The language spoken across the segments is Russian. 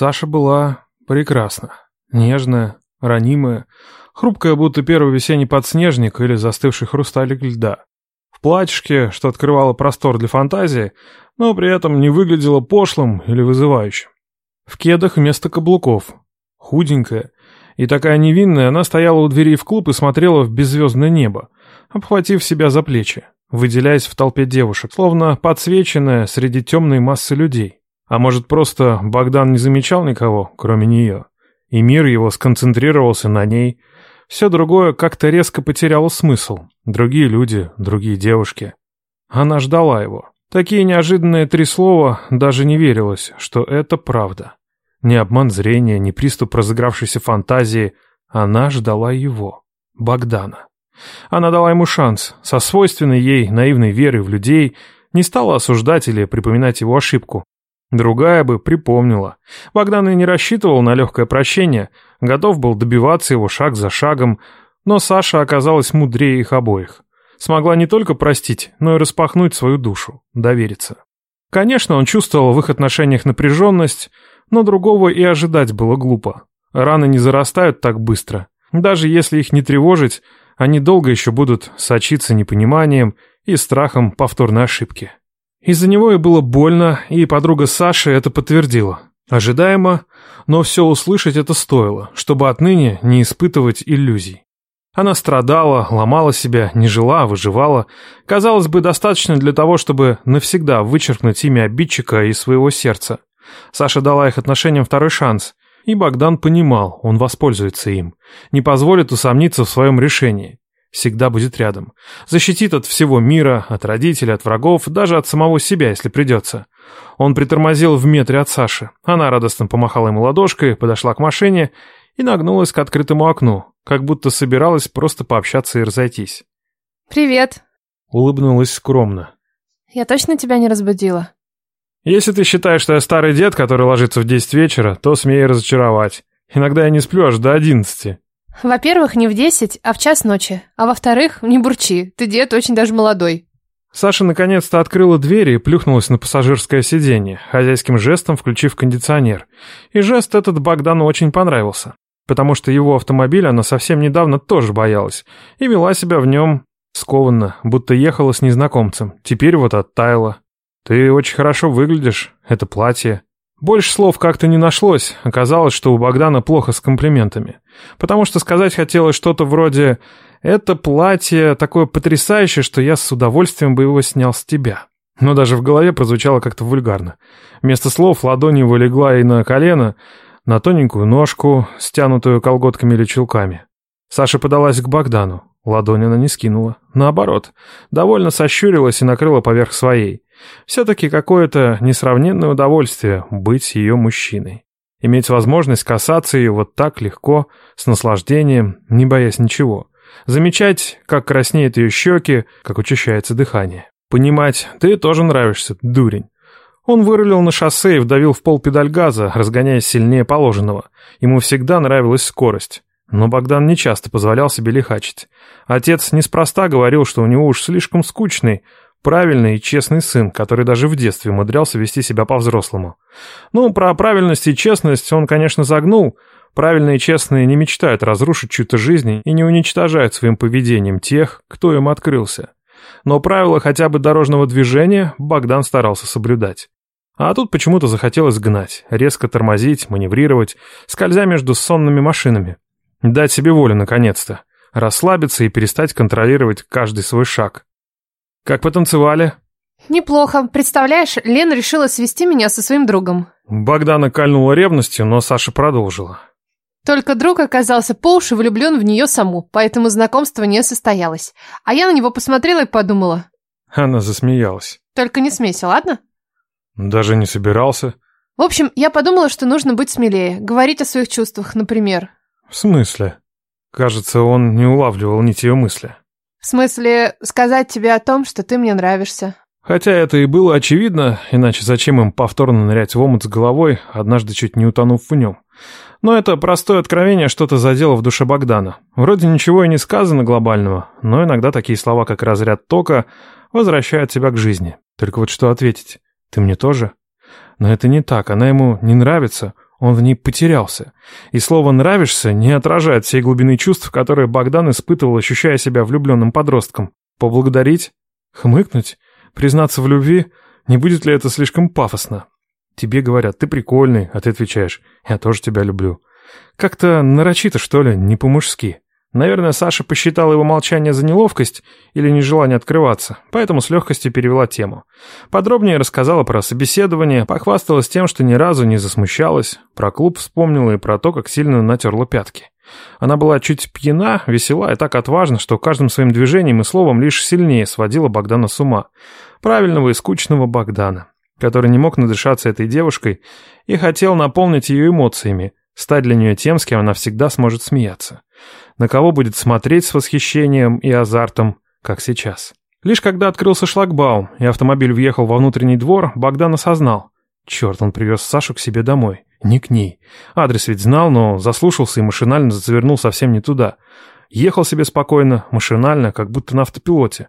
Саша была прекрасна. Нежная, ранимая, хрупкая, будто первый весенний подснежник или застывший хрусталик льда. В платьишке, что открывало простор для фантазии, но при этом не выглядело пошлым или вызывающим. В кедах вместо каблуков. Худенькая. И такая невинная, она стояла у двери в клуб и смотрела в беззвездное небо, обхватив себя за плечи, выделяясь в толпе девушек, словно подсвеченная среди темной массы людей. А может, просто Богдан не замечал никого, кроме нее, и мир его сконцентрировался на ней. Все другое как-то резко потеряло смысл. Другие люди, другие девушки. Она ждала его. Такие неожиданные три слова даже не верилось, что это правда. Ни обман зрения, ни приступ разыгравшейся фантазии. Она ждала его, Богдана. Она дала ему шанс, со свойственной ей наивной верой в людей, не стала осуждать или припоминать его ошибку. Другая бы припомнила. Богдан и не рассчитывал на легкое прощение, готов был добиваться его шаг за шагом, но Саша оказалась мудрее их обоих смогла не только простить, но и распахнуть свою душу, довериться. Конечно, он чувствовал в их отношениях напряженность, но другого и ожидать было глупо. Раны не зарастают так быстро. Даже если их не тревожить, они долго еще будут сочиться непониманием и страхом повторной ошибки. Из-за него и было больно, и подруга Саши это подтвердила. Ожидаемо, но все услышать это стоило, чтобы отныне не испытывать иллюзий. Она страдала, ломала себя, не жила, а выживала. Казалось бы, достаточно для того, чтобы навсегда вычеркнуть имя обидчика из своего сердца. Саша дала их отношениям второй шанс. И Богдан понимал, он воспользуется им. Не позволит усомниться в своем решении. Всегда будет рядом. Защитит от всего мира, от родителей, от врагов, даже от самого себя, если придется. Он притормозил в метре от Саши. Она радостно помахала ему ладошкой, подошла к машине и нагнулась к открытому окну, как будто собиралась просто пообщаться и разойтись. «Привет», — улыбнулась скромно. «Я точно тебя не разбудила?» «Если ты считаешь, что я старый дед, который ложится в десять вечера, то смей разочаровать. Иногда я не сплю аж до одиннадцати». «Во-первых, не в десять, а в час ночи. А во-вторых, не бурчи, ты дед очень даже молодой». Саша наконец-то открыла дверь и плюхнулась на пассажирское сиденье, хозяйским жестом включив кондиционер. И жест этот Богдану очень понравился потому что его автомобиль она совсем недавно тоже боялась и вела себя в нем скованно, будто ехала с незнакомцем. Теперь вот оттаяла. «Ты очень хорошо выглядишь, это платье». Больше слов как-то не нашлось, оказалось, что у Богдана плохо с комплиментами. Потому что сказать хотелось что-то вроде «Это платье такое потрясающее, что я с удовольствием бы его снял с тебя». Но даже в голове прозвучало как-то вульгарно. Вместо слов ладонь его легла и на колено, на тоненькую ножку, стянутую колготками или чулками. Саша подалась к Богдану. Ладонь она не скинула. Наоборот, довольно сощурилась и накрыла поверх своей. Все-таки какое-то несравненное удовольствие быть ее мужчиной. Иметь возможность касаться ее вот так легко, с наслаждением, не боясь ничего. Замечать, как краснеют ее щеки, как учащается дыхание. Понимать, ты тоже нравишься, дурень. Он вырулил на шоссе и вдавил в пол педаль газа, разгоняясь сильнее положенного. Ему всегда нравилась скорость. Но Богдан не часто позволял себе лихачить. Отец неспроста говорил, что у него уж слишком скучный, правильный и честный сын, который даже в детстве умудрялся вести себя по-взрослому. Ну, про правильность и честность он, конечно, загнул. Правильные и честные не мечтают разрушить чью-то жизнь и не уничтожают своим поведением тех, кто им открылся. Но правила хотя бы дорожного движения Богдан старался соблюдать. А тут почему-то захотелось гнать, резко тормозить, маневрировать, скользя между сонными машинами. Дать себе волю, наконец-то. Расслабиться и перестать контролировать каждый свой шаг. Как потанцевали? Неплохо. Представляешь, Лена решила свести меня со своим другом. Богдана кольнула ревностью, но Саша продолжила. Только друг оказался по уши влюблен в нее саму, поэтому знакомство не состоялось. А я на него посмотрела и подумала. Она засмеялась. Только не смейся, ладно? Даже не собирался. В общем, я подумала, что нужно быть смелее, говорить о своих чувствах, например. В смысле? Кажется, он не улавливал нить ее мысли. В смысле, сказать тебе о том, что ты мне нравишься. Хотя это и было очевидно, иначе зачем им повторно нырять в омут с головой, однажды чуть не утонув в нем. Но это простое откровение что-то задело в душе Богдана. Вроде ничего и не сказано глобального, но иногда такие слова, как разряд тока, возвращают тебя к жизни. Только вот что ответить? Ты мне тоже? Но это не так, она ему не нравится. Он в ней потерялся. И слово «нравишься» не отражает всей глубины чувств, которые Богдан испытывал, ощущая себя влюбленным подростком. Поблагодарить? Хмыкнуть? Признаться в любви? Не будет ли это слишком пафосно? Тебе говорят, ты прикольный, а ты отвечаешь, я тоже тебя люблю. Как-то нарочито, что ли, не по-мужски. Наверное, Саша посчитала его молчание за неловкость или нежелание открываться, поэтому с легкостью перевела тему. Подробнее рассказала про собеседование, похвасталась тем, что ни разу не засмущалась, про клуб вспомнила и про то, как сильно натерла пятки. Она была чуть пьяна, весела и так отважна, что каждым своим движением и словом лишь сильнее сводила Богдана с ума. Правильного и скучного Богдана, который не мог надышаться этой девушкой и хотел наполнить ее эмоциями, стать для нее тем, с кем она всегда сможет смеяться на кого будет смотреть с восхищением и азартом, как сейчас. Лишь когда открылся шлагбаум, и автомобиль въехал во внутренний двор, Богдан осознал. Черт, он привез Сашу к себе домой. Не к ней. Адрес ведь знал, но заслушался и машинально завернул совсем не туда. Ехал себе спокойно, машинально, как будто на автопилоте.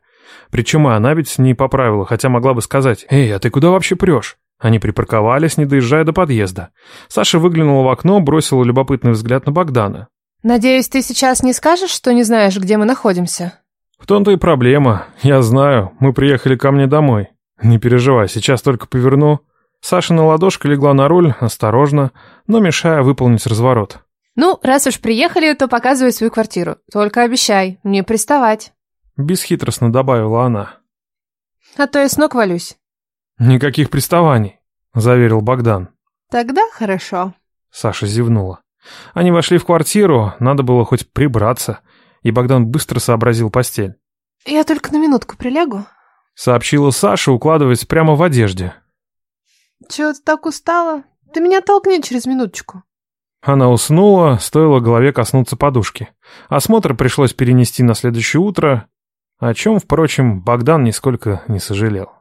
Причем и она ведь не поправила, хотя могла бы сказать «Эй, а ты куда вообще прешь?» Они припарковались, не доезжая до подъезда. Саша выглянула в окно, бросила любопытный взгляд на Богдана. Надеюсь, ты сейчас не скажешь, что не знаешь, где мы находимся? В том-то и проблема. Я знаю, мы приехали ко мне домой. Не переживай, сейчас только поверну. Сашина ладошка легла на руль, осторожно, но мешая выполнить разворот. Ну, раз уж приехали, то показывай свою квартиру. Только обещай, не приставать. Бесхитростно добавила она. А то я с ног валюсь. Никаких приставаний, заверил Богдан. Тогда хорошо. Саша зевнула. Они вошли в квартиру, надо было хоть прибраться, и Богдан быстро сообразил постель. «Я только на минутку прилягу», — сообщила Саша, укладываясь прямо в одежде. «Чего ты так устала? Ты меня толкни через минуточку». Она уснула, стоило голове коснуться подушки. Осмотр пришлось перенести на следующее утро, о чем, впрочем, Богдан нисколько не сожалел.